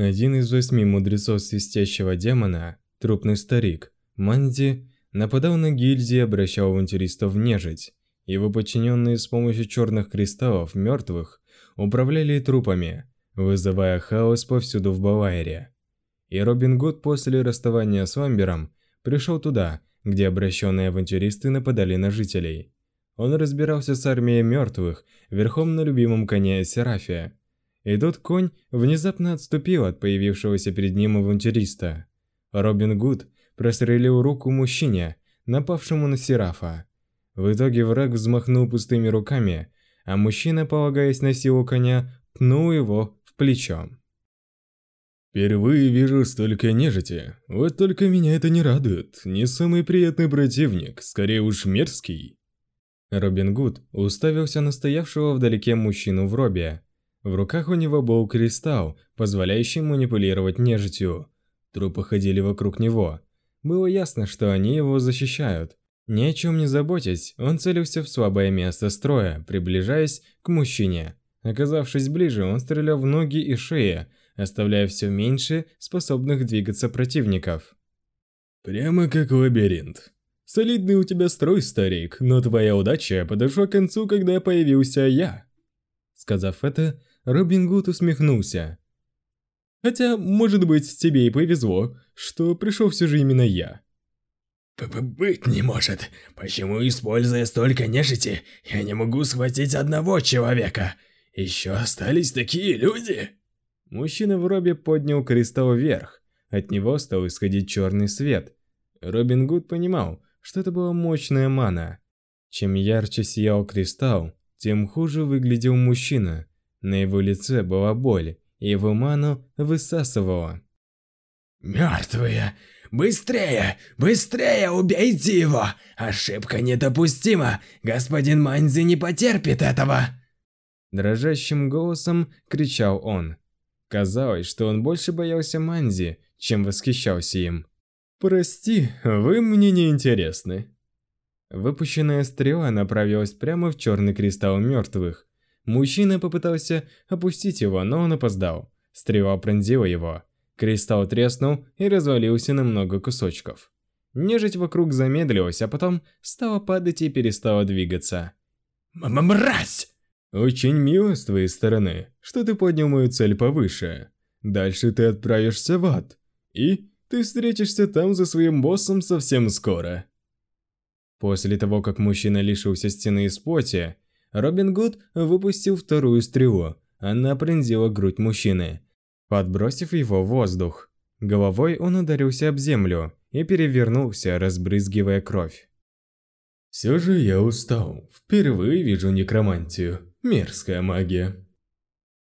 Один из восьми мудрецов свистящего демона, трупный старик, Манди, нападал на гильдии и обращал авантюристов в нежить. Его подчиненные с помощью черных кристаллов мертвых управляли трупами, вызывая хаос повсюду в Бавайре. И Робин Гуд после расставания с Ламбером пришел туда, где обращенные авантюристы нападали на жителей. Он разбирался с армией мертвых верхом на любимом коне Серафия. И тут конь внезапно отступил от появившегося перед ним авантюриста. Робин Гуд прострелил руку мужчине, напавшему на Серафа. В итоге враг взмахнул пустыми руками, а мужчина, полагаясь на силу коня, пнул его в плечо. Впервые вижу столько нежити. Вот только меня это не радует. Не самый приятный противник, скорее уж мерзкий. Робин Гуд уставился на стоявшего вдалеке мужчину в робе. В руках у него был кристалл, позволяющий манипулировать нежитью. Трупы ходили вокруг него. Было ясно, что они его защищают. Ни о чем не заботясь, он целился в слабое место строя, приближаясь к мужчине. Оказавшись ближе, он стрелял в ноги и шеи, оставляя все меньше способных двигаться противников. Прямо как лабиринт. Солидный у тебя строй, старик, но твоя удача подошла к концу, когда появился я. Сказав это, Робин Гуд усмехнулся. Хотя, может быть, тебе и повезло, что пришел все же именно я. «Быть не может. Почему, используя столько нежити, я не могу схватить одного человека? Еще остались такие люди?» Мужчина в робе поднял кристалл вверх. От него стал исходить черный свет. Робин Гуд понимал, что это была мощная мана. Чем ярче сиял кристалл, тем хуже выглядел мужчина. На его лице была боль, и его ману высасывало. «Мертвые! Быстрее! Быстрее убейте его! Ошибка недопустима! Господин Манзи не потерпит этого!» Дрожащим голосом кричал он. Казалось, что он больше боялся Манзи, чем восхищался им. «Прости, вы мне не интересны». Выпущенная стрела направилась прямо в черный кристалл мертвых. Мужчина попытался опустить его, но он опоздал. Стрела пронзила его. Кристалл треснул и развалился на много кусочков. Нежить вокруг замедлилась, а потом стала падать и перестала двигаться. «Мразь!» Очень мило с твоей стороны, что ты поднял мою цель повыше. Дальше ты отправишься в ад. И ты встретишься там за своим боссом совсем скоро. После того, как мужчина лишился стены из плоти, Робин Гуд выпустил вторую стрелу. Она пронзила грудь мужчины, подбросив его в воздух. Головой он ударился об землю и перевернулся, разбрызгивая кровь. Все же я устал. Впервые вижу некромантию. Мерзкая магия.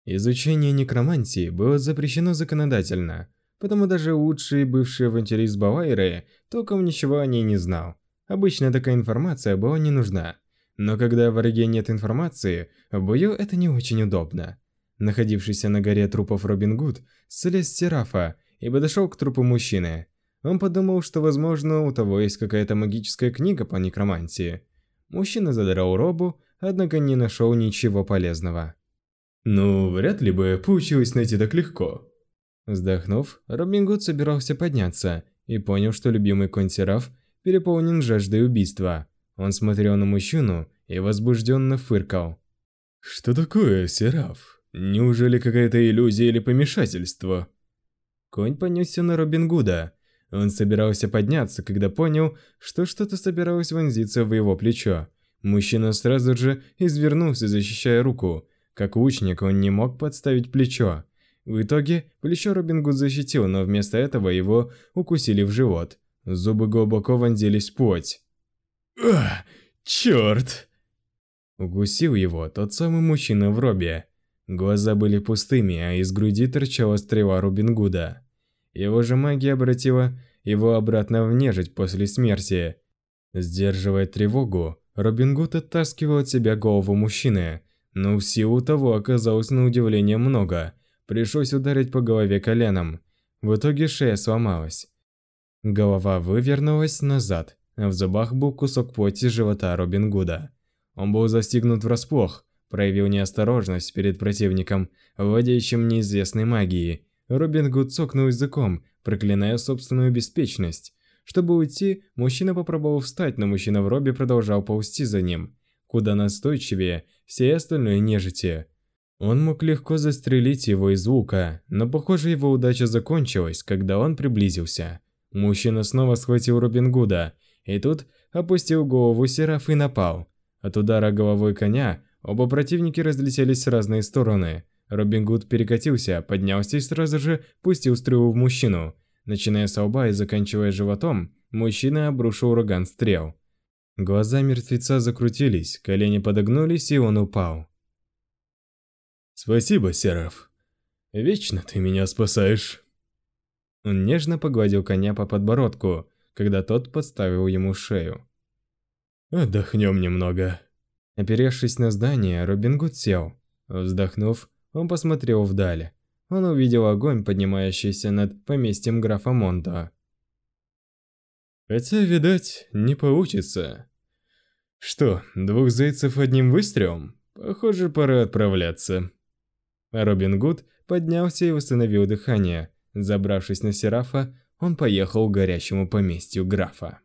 Изучение некромантии было запрещено законодательно, потому даже лучший бывший авантюрист Бавайры толком ничего о ней не знал. Обычно такая информация была не нужна. Но когда в враге нет информации, в бою это не очень удобно. Находившийся на горе трупов Робин Гуд слез с Серафа и подошел к трупу мужчины. Он подумал, что возможно у того есть какая-то магическая книга по некромантии. Мужчина задрал робу, однако не нашел ничего полезного. «Ну, вряд ли бы получилось найти так легко». Вздохнув, Робин Гуд собирался подняться и понял, что любимый конь Сераф переполнен жаждой убийства. Он смотрел на мужчину и возбужденно фыркал. «Что такое, Сераф? Неужели какая-то иллюзия или помешательство?» Конь понесся на Робин Гуда. Он собирался подняться, когда понял, что что-то собиралось вонзиться в его плечо. Мужчина сразу же извернулся, защищая руку. Как лучник он не мог подставить плечо. В итоге плечо Робин Гуд защитил, но вместо этого его укусили в живот. Зубы глубоко вонзились в плоть. «Ах, черт!» Укусил его тот самый мужчина в робе. Глаза были пустыми, а из груди торчала стрела Робин Гуда. Его же магия обратила его обратно в нежить после смерти. Сдерживая тревогу, Робин Гуд оттаскивал от себя голову мужчины, но сил у того оказалось на удивление много. Пришлось ударить по голове коленом. В итоге шея сломалась. Голова вывернулась назад, в зубах был кусок плоти живота Робин Гуда. Он был застигнут врасплох, проявил неосторожность перед противником, владеющим неизвестной магией. Робин Гуд цокнул языком, проклиная собственную беспечность. Чтобы уйти, мужчина попробовал встать, но мужчина в робе продолжал ползти за ним, куда настойчивее всей остальной нежити. Он мог легко застрелить его из лука, но похоже его удача закончилась, когда он приблизился. Мужчина снова схватил Робин Гуда, и тут опустил голову Сераф и напал. От удара головой коня оба противники разлетелись в разные стороны. Робин Гуд перекатился, поднялся и сразу же пустил стрелу в мужчину. Начиная с лба и заканчивая животом, мужчина обрушил ураган стрел. Глаза мертвеца закрутились, колени подогнулись и он упал. «Спасибо, Сераф. Вечно ты меня спасаешь». Он нежно погладил коня по подбородку, когда тот подставил ему шею. «Отдохнем немного». Оперевшись на здание, Робин Гуд сел. Вздохнув, он посмотрел вдаль. Он увидел огонь, поднимающийся над поместьем графа Монто. Хотя, видать, не получится. Что, двух зайцев одним выстрелом? Похоже, пора отправляться. Робин Гуд поднялся и восстановил дыхание. Забравшись на Серафа, он поехал к горящему поместью графа.